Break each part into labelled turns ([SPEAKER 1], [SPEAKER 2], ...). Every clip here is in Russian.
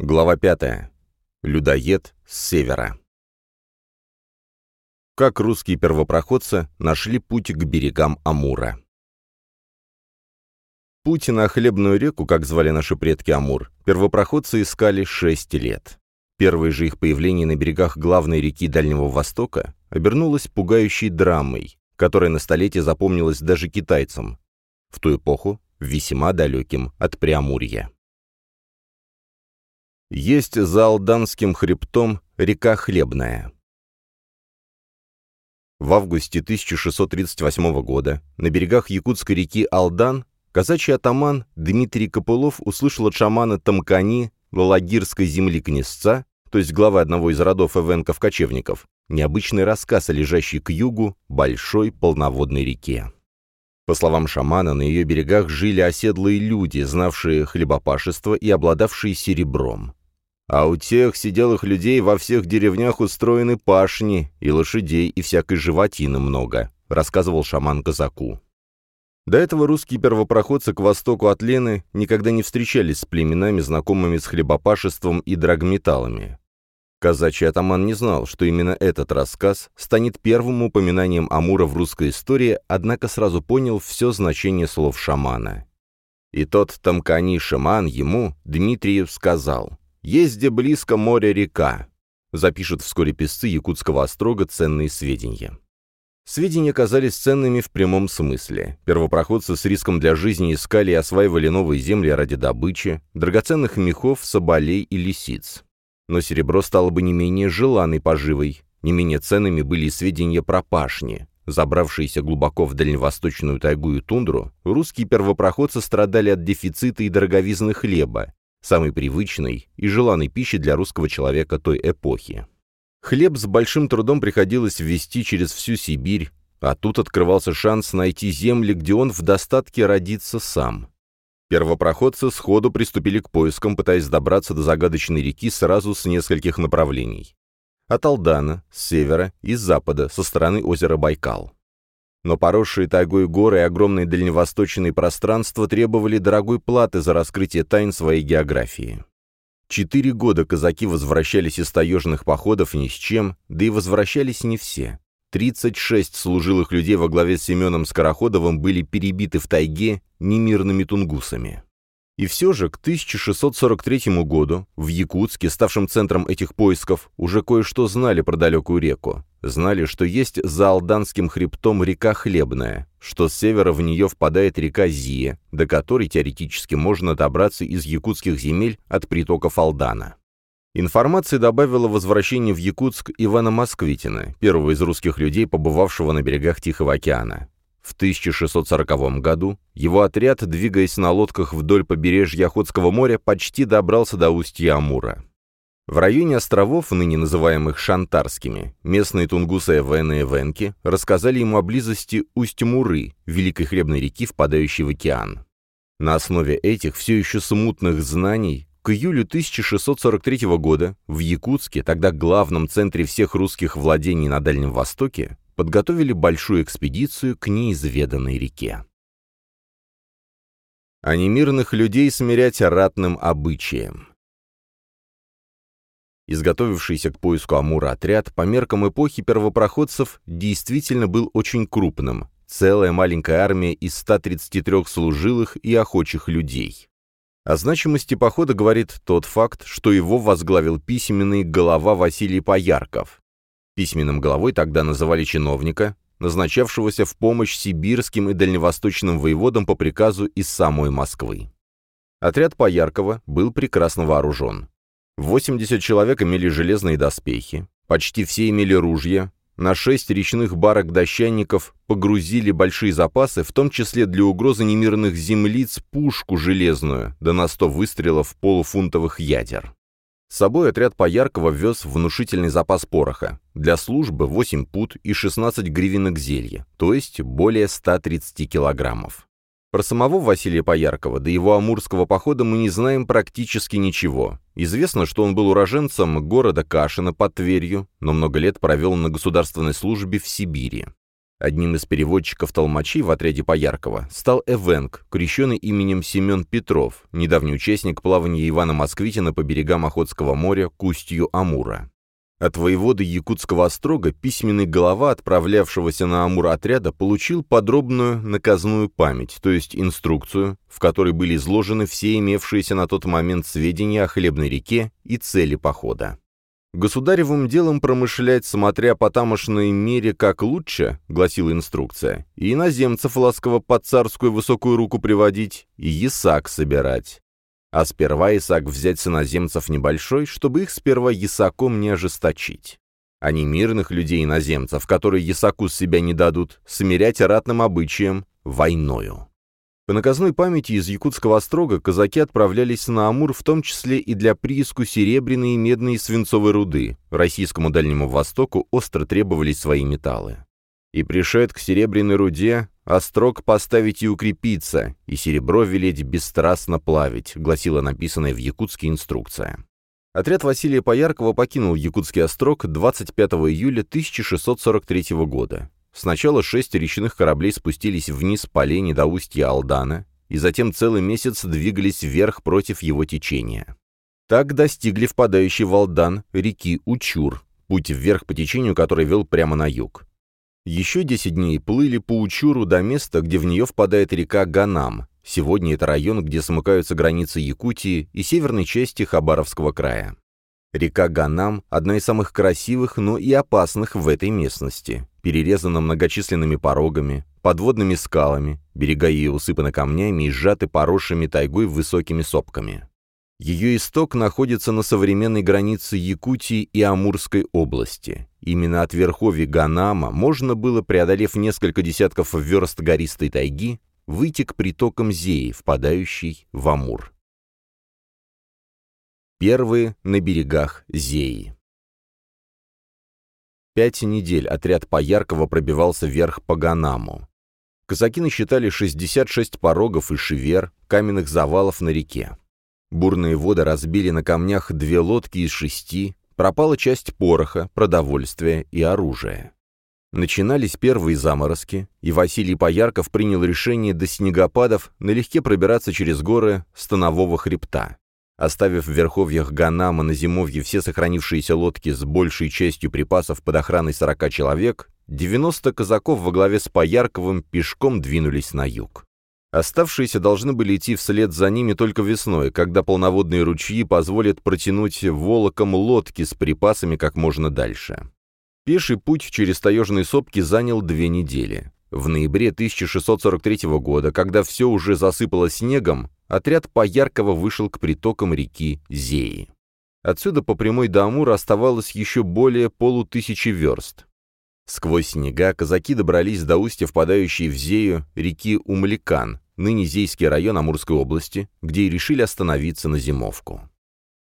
[SPEAKER 1] Глава 5. Людоед с севера. Как русские первопроходцы нашли путь к берегам Амура. Путь на Хлебную реку, как звали наши предки Амур, первопроходцы искали шесть лет. Первое же их появление на берегах главной реки Дальнего Востока обернулось пугающей драмой, которая на столетие запомнилась даже китайцам, в ту эпоху весьма далеким от Преамурья. Есть за Алданским хребтом река Хлебная. В августе 1638 года на берегах якутской реки Алдан казачий атаман Дмитрий Копылов услышал от шамана Тамкани Лагирской земли князца, то есть главы одного из родов эвенков-кочевников, необычный рассказ о лежащей к югу большой полноводной реке. По словам шамана, на ее берегах жили оседлые люди, знавшие хлебопашество и обладавшие серебром. А у тех сиделых людей во всех деревнях устроены пашни, и лошадей, и всякой животины много», — рассказывал шаман казаку. До этого русские первопроходцы к востоку от Лены никогда не встречались с племенами, знакомыми с хлебопашеством и драгметаллами. Казачий атаман не знал, что именно этот рассказ станет первым упоминанием Амура в русской истории, однако сразу понял все значение слов шамана. И тот тамкани шаман ему, Дмитриев, сказал — есть где близко море-река. Запишут вскоре песцы якутского острога ценные сведения. Сведения казались ценными в прямом смысле. Первопроходцы с риском для жизни искали и осваивали новые земли ради добычи, драгоценных мехов, соболей и лисиц. Но серебро стало бы не менее желанной поживой. Не менее ценными были и сведения про пашни. Забравшиеся глубоко в дальневосточную тайгу и тундру, русские первопроходцы страдали от дефицита и дороговизны хлеба, самой привычной и желанной пищи для русского человека той эпохи. Хлеб с большим трудом приходилось ввести через всю Сибирь, а тут открывался шанс найти земли, где он в достатке родится сам. Первопроходцы сходу приступили к поискам, пытаясь добраться до загадочной реки сразу с нескольких направлений. От Алдана, с севера и с запада, со стороны озера Байкал. Но поросшие тайгой горы и огромные дальневосточные пространства требовали дорогой платы за раскрытие тайн своей географии. Четыре года казаки возвращались из таежных походов ни с чем, да и возвращались не все. 36 служилых людей во главе с Семеном Скороходовым были перебиты в тайге немирными тунгусами. И все же к 1643 году в Якутске, ставшем центром этих поисков, уже кое-что знали про далекую реку. Знали, что есть за Алданским хребтом река Хлебная, что с севера в нее впадает река Зия, до которой теоретически можно добраться из якутских земель от притоков Алдана. Информации добавило возвращение в Якутск Ивана Москвитина, первого из русских людей, побывавшего на берегах Тихого океана. В 1640 году его отряд, двигаясь на лодках вдоль побережья Охотского моря, почти добрался до устья Амура. В районе островов, ныне называемых Шантарскими, местные тунгусы Эвены и Эвенки рассказали ему о близости Усть-Муры, великой хлебной реки, впадающей в океан. На основе этих все еще смутных знаний к июлю 1643 года в Якутске, тогда главном центре всех русских владений на Дальнем Востоке, подготовили большую экспедицию к неизведанной реке. А не мирных людей смирять ратным обычаем. Изготовившийся к поиску Амура отряд по меркам эпохи первопроходцев действительно был очень крупным, целая маленькая армия из 133 служилых и охочих людей. О значимости похода говорит тот факт, что его возглавил письменный голова Василий Поярков, Письменным головой тогда называли чиновника, назначавшегося в помощь сибирским и дальневосточным воеводам по приказу из самой Москвы. Отряд Пояркова был прекрасно вооружен. 80 человек имели железные доспехи, почти все имели ружья, на шесть речных барок дощанников погрузили большие запасы, в том числе для угрозы немирных землиц, пушку железную, да на 100 выстрелов полуфунтовых ядер. С собой отряд Пояркова вез внушительный запас пороха. Для службы 8 пут и 16 гривенок зелья, то есть более 130 килограммов. Про самого Василия Пояркова до его амурского похода мы не знаем практически ничего. Известно, что он был уроженцем города Кашина под Тверью, но много лет провел на государственной службе в Сибири. Одним из переводчиков-толмачей в отряде Пояркова стал Эвенг, крещенный именем Семен Петров, недавний участник плавания Ивана Москвитина по берегам Охотского моря к устью Амура. От воевода Якутского острога письменный голова отправлявшегося на Амур отряда получил подробную наказную память, то есть инструкцию, в которой были изложены все имевшиеся на тот момент сведения о хлебной реке и цели похода. «Государевым делом промышлять, смотря по тамошной мере как лучше», — гласила инструкция, «и иноземцев ласково под царскую высокую руку приводить, и ясак собирать. А сперва ясак взять с иноземцев небольшой, чтобы их сперва ясаком не ожесточить. А не мирных людей-иноземцев, которые ясаку с себя не дадут, смирять ратным обычаем войною». По наказной памяти из Якутского острога казаки отправлялись на Амур в том числе и для прииску серебряной и медной и свинцовой руды. Российскому Дальнему Востоку остро требовались свои металлы. И пришед к серебряной руде, острог поставить и укрепиться, и серебро велеть бесстрастно плавить, гласила написанная в якутске инструкция. Отряд Василия Пояркова покинул Якутский острог 25 июля 1643 года. Сначала шесть речных кораблей спустились вниз по лени до устья Алдана, и затем целый месяц двигались вверх против его течения. Так достигли впадающей в Алдан реки Учур, путь вверх по течению, который вел прямо на юг. Еще 10 дней плыли по Учуру до места, где в нее впадает река Ганам. Сегодня это район, где смыкаются границы Якутии и северной части Хабаровского края. Река Ганам – одна из самых красивых, но и опасных в этой местности. Перерезана многочисленными порогами, подводными скалами, берега ее усыпаны камнями и сжаты поросшими тайгой высокими сопками. Ее исток находится на современной границе Якутии и Амурской области. Именно от верховья Ганама можно было, преодолев несколько десятков верст гористой тайги, выйти к притокам Зеи, впадающей в Амур. Первые на берегах Зеи. Пять недель отряд Пояркова пробивался вверх по Ганаму. Казаки насчитали 66 порогов и шивер, каменных завалов на реке. Бурные воды разбили на камнях две лодки из шести, пропала часть пороха, продовольствия и оружия. Начинались первые заморозки, и Василий Поярков принял решение до снегопадов налегке пробираться через горы Станового хребта. Оставив в верховьях Ганама на зимовье все сохранившиеся лодки с большей частью припасов под охраной 40 человек, 90 казаков во главе с Поярковым пешком двинулись на юг. Оставшиеся должны были идти вслед за ними только весной, когда полноводные ручьи позволят протянуть волоком лодки с припасами как можно дальше. Пеший путь через таежные сопки занял две недели. В ноябре 1643 года, когда все уже засыпало снегом, отряд Пояркова вышел к притокам реки Зеи. Отсюда по прямой до Амура оставалось еще более полутысячи верст. Сквозь снега казаки добрались до устья впадающей в Зею реки Умликан, ныне Зейский район Амурской области, где и решили остановиться на зимовку.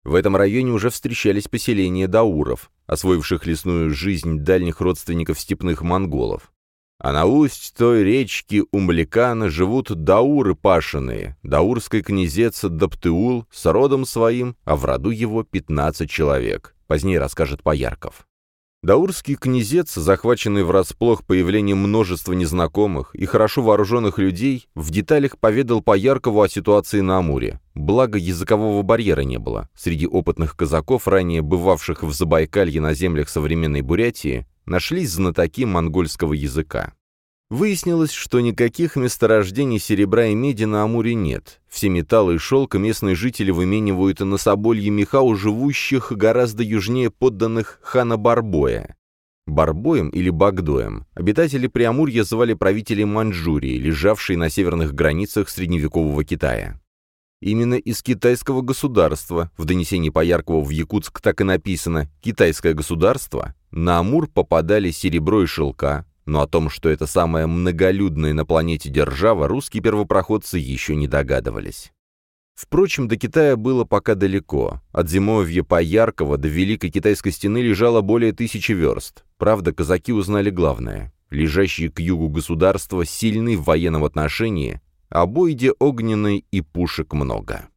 [SPEAKER 1] В этом районе уже встречались поселения дауров, освоивших лесную жизнь дальних родственников степных монголов. А на усть той речки Умликана живут дауры пашиные, даурский князец Даптыул с родом своим, а в роду его 15 человек, позднее расскажет Поярков. Даурский князец, захваченный врасплох появлением множества незнакомых и хорошо вооруженных людей, в деталях поведал Пояркову о ситуации на Амуре. Благо, языкового барьера не было. Среди опытных казаков, ранее бывавших в Забайкалье на землях современной Бурятии, нашлись знатоки монгольского языка. Выяснилось, что никаких месторождений серебра и меди на Амуре нет. Все металлы и шелк местные жители выменивают на соболье меха у живущих гораздо южнее подданных хана Барбоя. Барбоем или Багдоем обитатели Преамурья звали правителей Маньчжурии, лежавшей на северных границах средневекового Китая. Именно из китайского государства, в донесении Пояркова в Якутск так и написано «Китайское государство», на Амур попадали серебро и шелка, но о том, что это самая многолюдная на планете держава, русские первопроходцы еще не догадывались. Впрочем, до Китая было пока далеко. От зимовья Пояркова до Великой Китайской стены лежало более тысячи верст. Правда, казаки узнали главное. Лежащие к югу государства сильны в военном отношении, а бойде огненной и пушек много.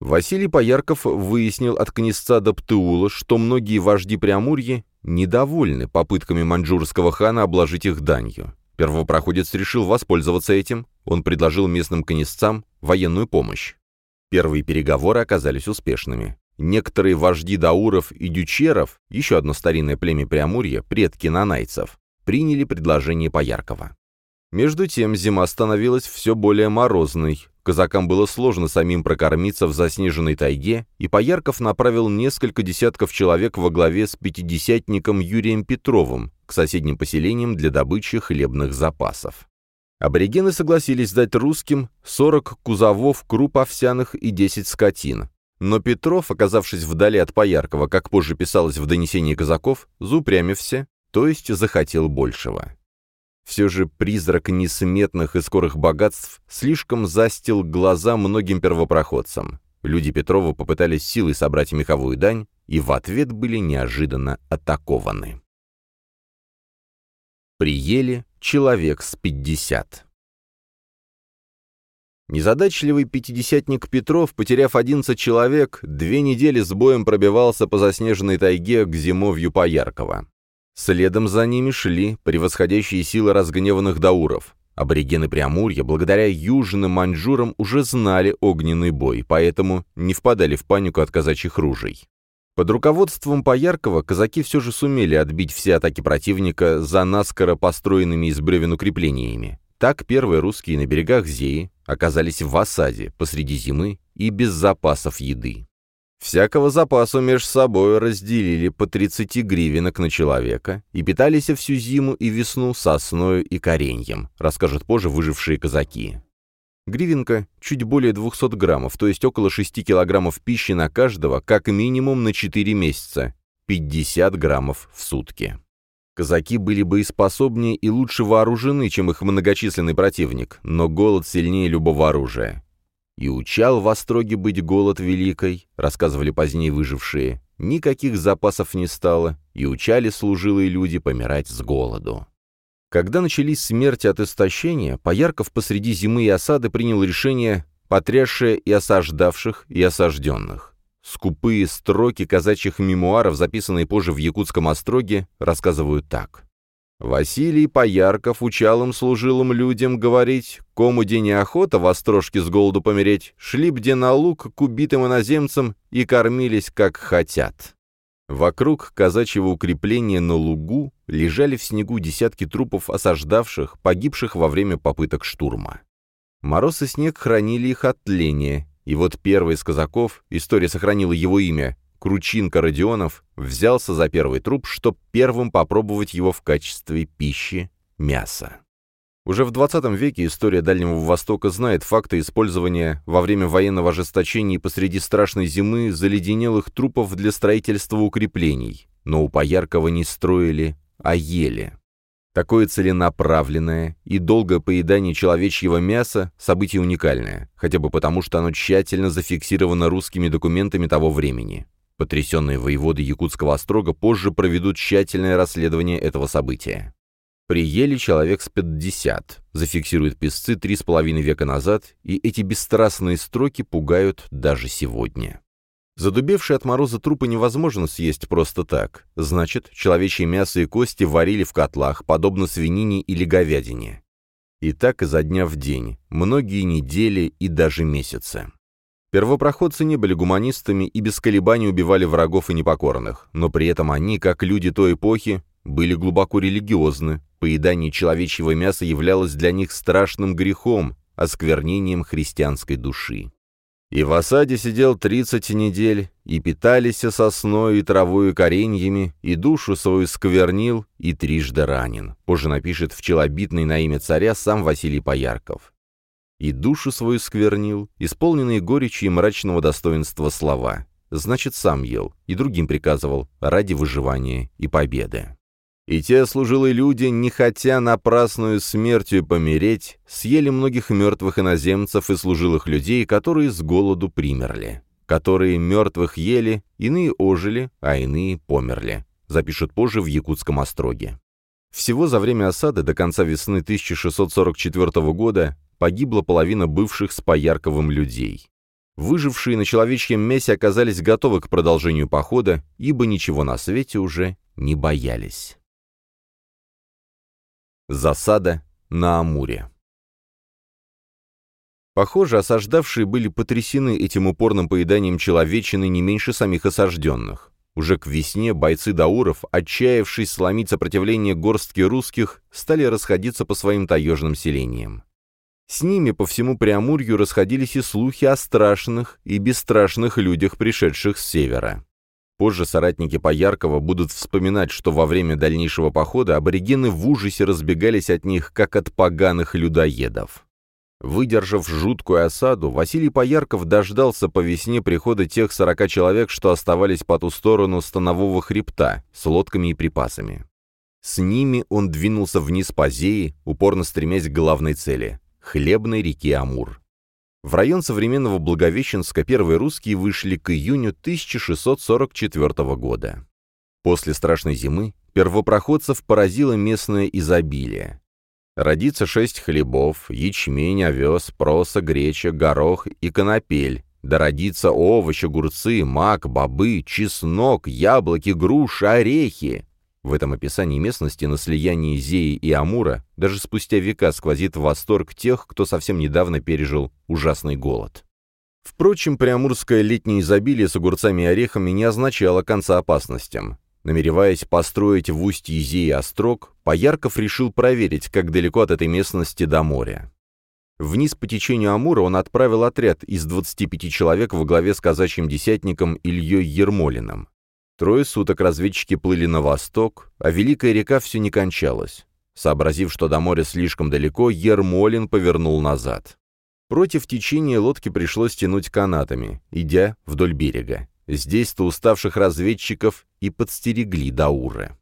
[SPEAKER 1] Василий Поярков выяснил от князца Даптыула, что многие вожди Преамурья недовольны попытками маньчжурского хана обложить их данью. Первопроходец решил воспользоваться этим. Он предложил местным конесцам военную помощь. Первые переговоры оказались успешными. Некоторые вожди дауров и дючеров, еще одно старинное племя Преамурья, предки нанайцев, приняли предложение Пояркова. Между тем зима становилась все более морозной, казакам было сложно самим прокормиться в заснеженной тайге, и Поярков направил несколько десятков человек во главе с пятидесятником Юрием Петровым к соседним поселениям для добычи хлебных запасов. Аборигены согласились дать русским 40 кузовов круп овсяных и 10 скотин. Но Петров, оказавшись вдали от Пояркова, как позже писалось в донесении казаков, заупрямився, то есть захотел большего. Все же призрак несметных и скорых богатств слишком застил глаза многим первопроходцам. Люди Петрова попытались силой собрать меховую дань и в ответ были неожиданно атакованы. Приели человек с пятьдесят. Незадачливый пятидесятник Петров, потеряв одиннадцать человек, две недели с боем пробивался по заснеженной тайге к зимовью Пояркова. Следом за ними шли превосходящие силы разгневанных дауров. Аборигены Преамурья, благодаря южным маньчжурам, уже знали огненный бой, поэтому не впадали в панику от казачьих ружей. Под руководством Пояркова казаки все же сумели отбить все атаки противника за наскоро построенными из бревен укреплениями. Так первые русские на берегах Зеи оказались в осаде посреди зимы и без запасов еды. Всякого запасу меж собой разделили по 30 гривенок на человека и питались всю зиму и весну сосною и кореньем, расскажут позже выжившие казаки. Гривенка чуть более 200 граммов, то есть около 6 килограммов пищи на каждого, как минимум на 4 месяца, 50 граммов в сутки. Казаки были боеспособнее и лучше вооружены, чем их многочисленный противник, но голод сильнее любого оружия. «И учал в Остроге быть голод великой», — рассказывали позднее выжившие. Никаких запасов не стало, и учали служилые люди помирать с голоду. Когда начались смерти от истощения, Поярков посреди зимы и осады принял решение, потрясшее и осаждавших, и осажденных. Скупые строки казачьих мемуаров, записанные позже в Якутском остроге, рассказывают так. Василий Поярков учал им служилым людям говорить, кому день охота в острожке с голоду помереть, шли бде на луг к убитым иноземцам и кормились как хотят. Вокруг казачьего укрепления на лугу лежали в снегу десятки трупов осаждавших, погибших во время попыток штурма. Мороз и снег хранили их от тления, и вот первый из казаков, история сохранила его имя, Кручинка Родионов взялся за первый труп, чтобы первым попробовать его в качестве пищи мяса. Уже в 20 веке история Дальнего Востока знает факты использования во время военного ожесточения посреди страшной зимы заледенелых трупов для строительства укреплений, но у Пояркова не строили, а ели. Такое целенаправленное и долгое поедание человечьего мяса – событие уникальное, хотя бы потому, что оно тщательно зафиксировано русскими документами того времени. Потрясенные воеводы Якутского острога позже проведут тщательное расследование этого события. Приели человек с 50, зафиксируют с половиной века назад, и эти бесстрастные строки пугают даже сегодня. Задубевшие от мороза трупы невозможно съесть просто так. Значит, человечье мясо и кости варили в котлах, подобно свинине или говядине. И так изо дня в день, многие недели и даже месяцы. Первопроходцы не были гуманистами и без колебаний убивали врагов и непокорных, но при этом они, как люди той эпохи, были глубоко религиозны, поедание человечьего мяса являлось для них страшным грехом, осквернением христианской души. И в осаде сидел тридцать недель, и питались сосной и травой и кореньями, и душу свою сквернил, и трижды ранен. Позже напишет в челобитный на имя царя сам Василий Поярков и душу свою сквернил, исполненные горечи и мрачного достоинства слова. Значит, сам ел, и другим приказывал, ради выживания и победы. И те служилые люди, не хотя напрасную смертью помереть, съели многих мертвых иноземцев и служилых людей, которые с голоду примерли, которые мертвых ели, иные ожили, а иные померли, запишут позже в Якутском остроге. Всего за время осады до конца весны 1644 года погибла половина бывших с Поярковым людей. Выжившие на человечьем мясе оказались готовы к продолжению похода, ибо ничего на свете уже не боялись. Засада на Амуре. Похоже, осаждавшие были потрясены этим упорным поеданием человечины не меньше самих осажденных. Уже к весне бойцы Дауров, отчаявшись сломить сопротивление горстки русских, стали расходиться по своим таежным селениям. С ними по всему Преамурью расходились и слухи о страшных и бесстрашных людях, пришедших с севера. Позже соратники Пояркова будут вспоминать, что во время дальнейшего похода аборигены в ужасе разбегались от них, как от поганых людоедов. Выдержав жуткую осаду, Василий Поярков дождался по весне прихода тех сорока человек, что оставались по ту сторону станового хребта, с лодками и припасами. С ними он двинулся вниз по Зеи, упорно стремясь к главной цели — хлебной реки Амур. В район современного Благовещенска первые русские вышли к июню 1644 года. После страшной зимы первопроходцев поразило местное изобилие. Родится шесть хлебов, ячмень, овес, проса, греча, горох и конопель. Да родится овощи, огурцы, мак, бобы, чеснок, яблоки, груши, орехи. В этом описании местности на слиянии Зеи и Амура даже спустя века сквозит восторг тех, кто совсем недавно пережил ужасный голод. Впрочем, приамурское летнее изобилие с огурцами и орехами не означало конца опасностям. Намереваясь построить в устье Зеи острог, Поярков решил проверить, как далеко от этой местности до моря. Вниз по течению Амура он отправил отряд из 25 человек во главе с казачьим десятником Ильей Ермолиным. Трое суток разведчики плыли на восток, а Великая река все не кончалась. Сообразив, что до моря слишком далеко, Ермолин повернул назад. Против течения лодки пришлось тянуть канатами, идя вдоль берега. Здесь-то уставших разведчиков и подстерегли Дауры.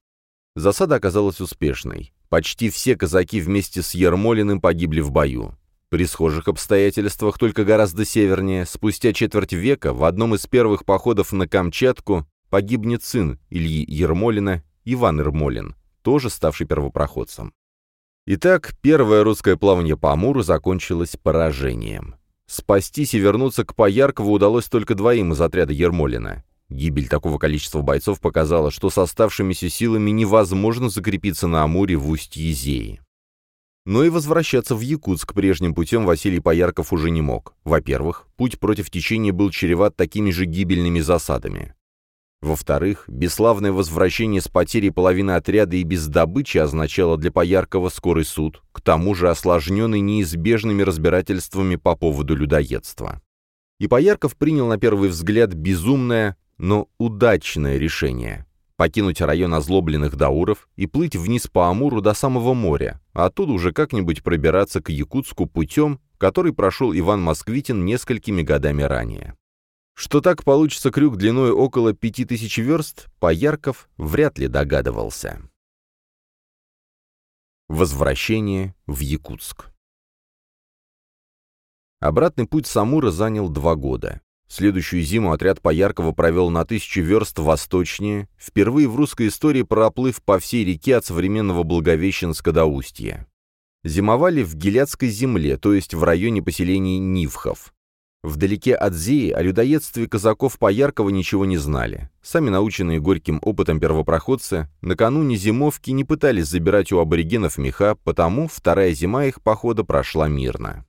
[SPEAKER 1] Засада оказалась успешной. Почти все казаки вместе с Ермолиным погибли в бою. При схожих обстоятельствах, только гораздо севернее, спустя четверть века, в одном из первых походов на Камчатку погибнет сын Ильи Ермолина, Иван Ермолин, тоже ставший первопроходцем. Итак, первое русское плавание по Амуру закончилось поражением. Спастись и вернуться к Пояркову удалось только двоим из отряда Ермолина. Гибель такого количества бойцов показала, что с оставшимися силами невозможно закрепиться на Амуре в устье Зеи. Но и возвращаться в Якутск прежним путем Василий Поярков уже не мог. Во-первых, путь против течения был чреват такими же гибельными засадами. Во-вторых, бесславное возвращение с потерей половины отряда и без добычи означало для Пояркова скорый суд, к тому же осложненный неизбежными разбирательствами по поводу людоедства. И Поярков принял на первый взгляд безумное, но удачное решение – покинуть район озлобленных дауров и плыть вниз по Амуру до самого моря, а оттуда уже как-нибудь пробираться к Якутску путем, который прошел Иван Москвитин несколькими годами ранее. Что так получится крюк длиной около 5000 верст, Поярков вряд ли догадывался. Возвращение в Якутск Обратный путь с Амура занял два года. Следующую зиму отряд Пояркова провел на тысячу верст восточнее, впервые в русской истории проплыв по всей реке от современного Благовещенска до Устья. Зимовали в Геляцкой земле, то есть в районе поселений Нивхов. Вдалеке от Зеи о людоедстве казаков Пояркова ничего не знали. Сами наученные горьким опытом первопроходцы накануне зимовки не пытались забирать у аборигенов меха, потому вторая зима их похода прошла мирно.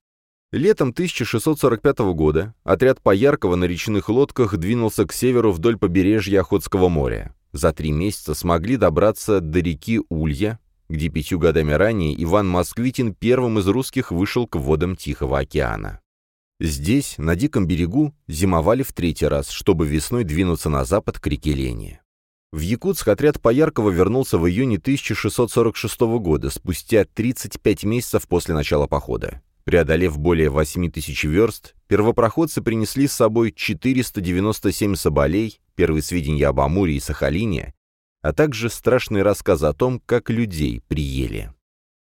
[SPEAKER 1] Летом 1645 года отряд Пояркова на речных лодках двинулся к северу вдоль побережья Охотского моря. За три месяца смогли добраться до реки Улья, где пятью годами ранее Иван Москвитин первым из русских вышел к водам Тихого океана. Здесь, на диком берегу, зимовали в третий раз, чтобы весной двинуться на запад к реке Лени. В Якутск отряд Пояркова вернулся в июне 1646 года, спустя 35 месяцев после начала похода. Преодолев более 8 тысяч верст, первопроходцы принесли с собой 497 соболей, первые сведения об Амуре и Сахалине, а также страшные рассказы о том, как людей приели.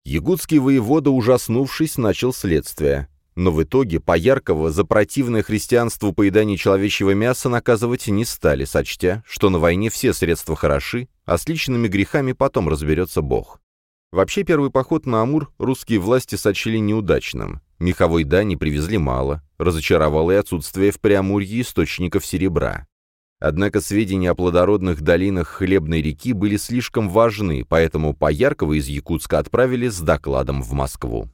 [SPEAKER 1] Ягудский воевода, ужаснувшись, начал следствие. Но в итоге Пояркова за противное христианству поедание человечьего мяса наказывать не стали, сочтя, что на войне все средства хороши, а с личными грехами потом разберется Бог. Вообще первый поход на Амур русские власти сочли неудачным. Меховой дани привезли мало, разочаровало и отсутствие в Преамурье источников серебра. Однако сведения о плодородных долинах Хлебной реки были слишком важны, поэтому Пояркова из Якутска отправили с докладом в Москву.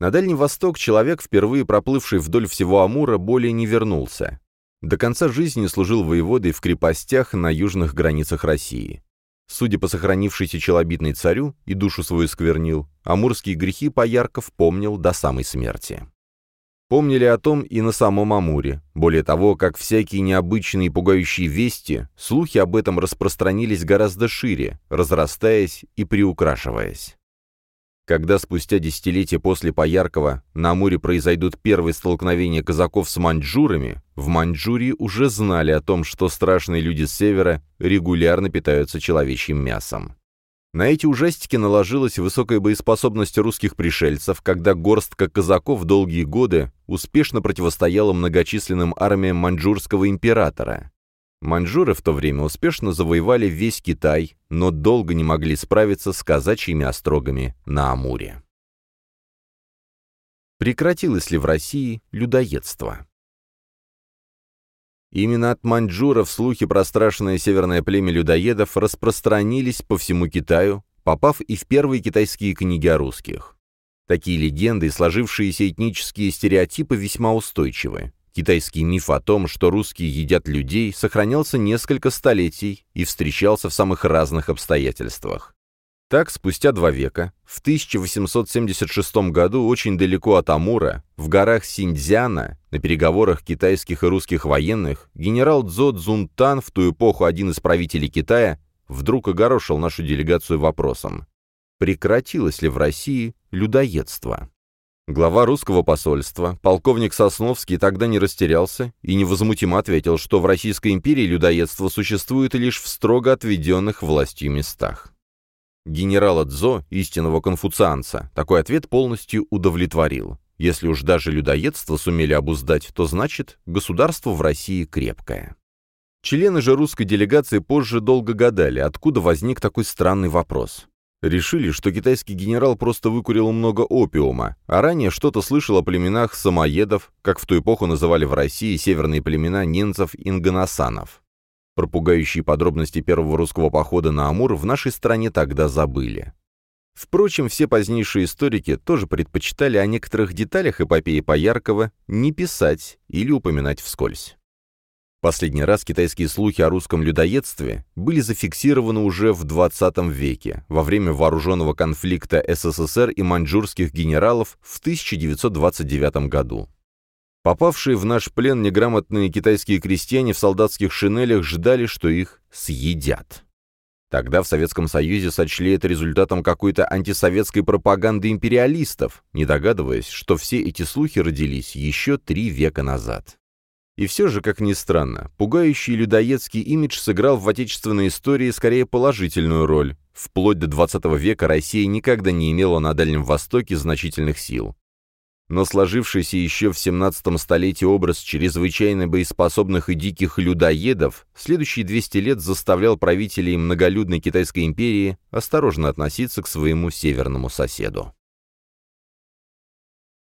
[SPEAKER 1] На Дальний Восток человек, впервые проплывший вдоль всего Амура, более не вернулся. До конца жизни служил воеводой в крепостях на южных границах России. Судя по сохранившейся челобитной царю, и душу свою сквернил, амурские грехи Поярков помнил до самой смерти. Помнили о том и на самом Амуре. Более того, как всякие необычные и пугающие вести, слухи об этом распространились гораздо шире, разрастаясь и приукрашиваясь. Когда спустя десятилетия после Пояркова на Амуре произойдут первые столкновения казаков с маньчжурами, в Маньчжурии уже знали о том, что страшные люди с севера регулярно питаются человечьим мясом. На эти ужастики наложилась высокая боеспособность русских пришельцев, когда горстка казаков долгие годы успешно противостояла многочисленным армиям маньчжурского императора. Маньчжуры в то время успешно завоевали весь Китай, но долго не могли справиться с казачьими острогами на Амуре. Прекратилось ли в России людоедство? Именно от маньчжуров слухи про страшное северное племя людоедов распространились по всему Китаю, попав и в первые китайские книги о русских. Такие легенды и сложившиеся этнические стереотипы весьма устойчивы. Китайский миф о том, что русские едят людей, сохранялся несколько столетий и встречался в самых разных обстоятельствах. Так, спустя два века, в 1876 году очень далеко от Амура, в горах Синьцзяна, на переговорах китайских и русских военных, генерал Цзо Цзунтан, в ту эпоху один из правителей Китая, вдруг огорошил нашу делегацию вопросом, прекратилось ли в России людоедство. Глава русского посольства, полковник Сосновский, тогда не растерялся и невозмутимо ответил, что в Российской империи людоедство существует лишь в строго отведенных властью местах. Генерала Дзо, истинного конфуцианца, такой ответ полностью удовлетворил. Если уж даже людоедство сумели обуздать, то значит, государство в России крепкое. Члены же русской делегации позже долго гадали, откуда возник такой странный вопрос. Решили, что китайский генерал просто выкурил много опиума, а ранее что-то слышал о племенах самоедов, как в ту эпоху называли в России северные племена ненцев-инганасанов. Про пугающие подробности первого русского похода на Амур в нашей стране тогда забыли. Впрочем, все позднейшие историки тоже предпочитали о некоторых деталях эпопеи Пояркова не писать или упоминать вскользь. Последний раз китайские слухи о русском людоедстве были зафиксированы уже в 20 веке, во время вооруженного конфликта СССР и маньчжурских генералов в 1929 году. Попавшие в наш плен неграмотные китайские крестьяне в солдатских шинелях ждали, что их съедят. Тогда в Советском Союзе сочли это результатом какой-то антисоветской пропаганды империалистов, не догадываясь, что все эти слухи родились еще три века назад. И все же, как ни странно, пугающий людоедский имидж сыграл в отечественной истории скорее положительную роль. Вплоть до XX века Россия никогда не имела на Дальнем Востоке значительных сил. Но сложившийся еще в 17 столетии образ чрезвычайно боеспособных и диких людоедов следующие 200 лет заставлял правителей многолюдной Китайской империи осторожно относиться к своему северному соседу.